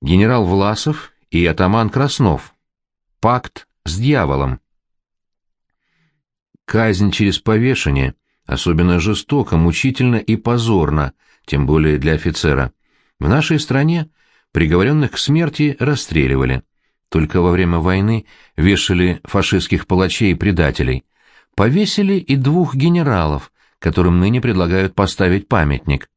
генерал Власов и атаман Краснов. Пакт с дьяволом. Казнь через повешение особенно жестоко, мучительно и позорно, тем более для офицера. В нашей стране приговоренных к смерти расстреливали. Только во время войны вешали фашистских палачей и предателей. Повесили и двух генералов, которым ныне предлагают поставить памятник.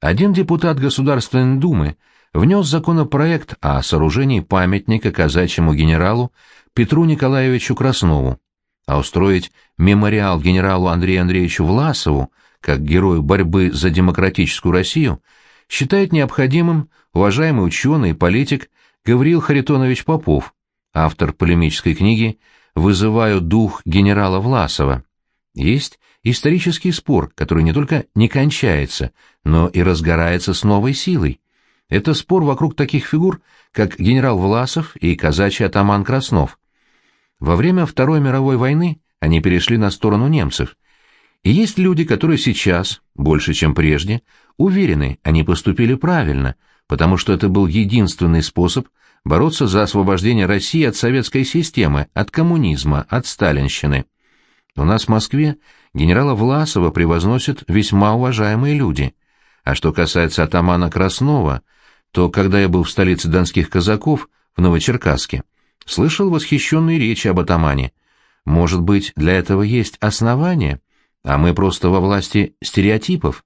Один депутат Государственной Думы внес законопроект о сооружении памятника казачьему генералу Петру Николаевичу Краснову, а устроить мемориал генералу Андрею Андреевичу Власову, как герою борьбы за демократическую Россию, считает необходимым уважаемый ученый и политик Гавриил Харитонович Попов, автор полемической книги «Вызываю дух генерала Власова». Есть исторический спор, который не только не кончается, но и разгорается с новой силой. Это спор вокруг таких фигур, как генерал Власов и казачий атаман Краснов. Во время Второй мировой войны они перешли на сторону немцев. И есть люди, которые сейчас, больше чем прежде, уверены, они поступили правильно, потому что это был единственный способ бороться за освобождение России от советской системы, от коммунизма, от сталинщины. У нас в Москве генерала Власова превозносят весьма уважаемые люди. А что касается атамана Краснова, то когда я был в столице донских казаков, в Новочеркасске, слышал восхищенные речи об атамане. Может быть, для этого есть основания, а мы просто во власти стереотипов?